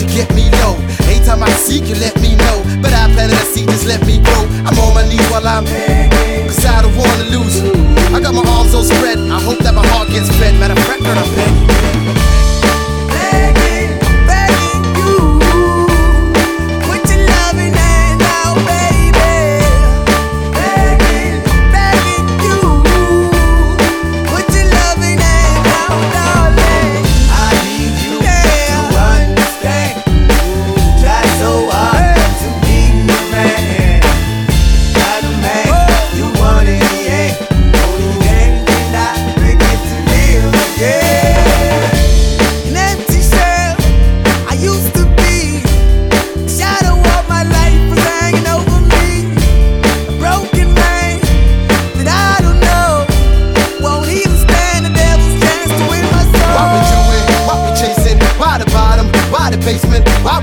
you, get me low. Anytime time I seek you, let me know. But I planted a seed, just let me grow. I'm on my knees while I'm Cause I don't wanna lose. I got my arms all spread. I hope that my heart gets fed. Matter of fact, girl, I'm begging. Begging,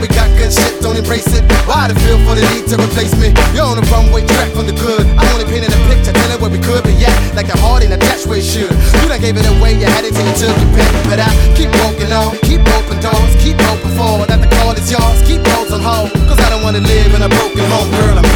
we got good shit, don't embrace it? Why the feel for the need to replace me? You're on the runway track from the good. I'm only painting a picture, telling where we could be at. Like a heart in a dash where it should. You done gave it away, you had it till you took your pick. But I keep walking on, keep open doors, keep hoping for that the call is yours. Keep those on hold, cause I don't wanna live in a broken home, girl, I'm.